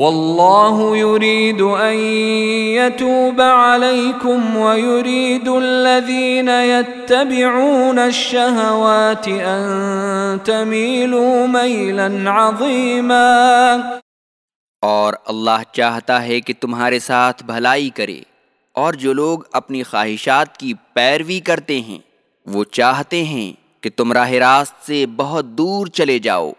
والله يريد ان يتوب عليكم ويريد الذين يتبعون الشهوات ان تميلوا ميلا عظيما۔ اور اللہ چاہتا ہے کہ تمہارے ساتھ بھلائی کرے۔ اور جو لوگ اپنی خواہشات کی پیروی کرتے ہیں، وہ چاہتے ہیں کہ تم راہ راست سے بہت دور چلے جاؤ۔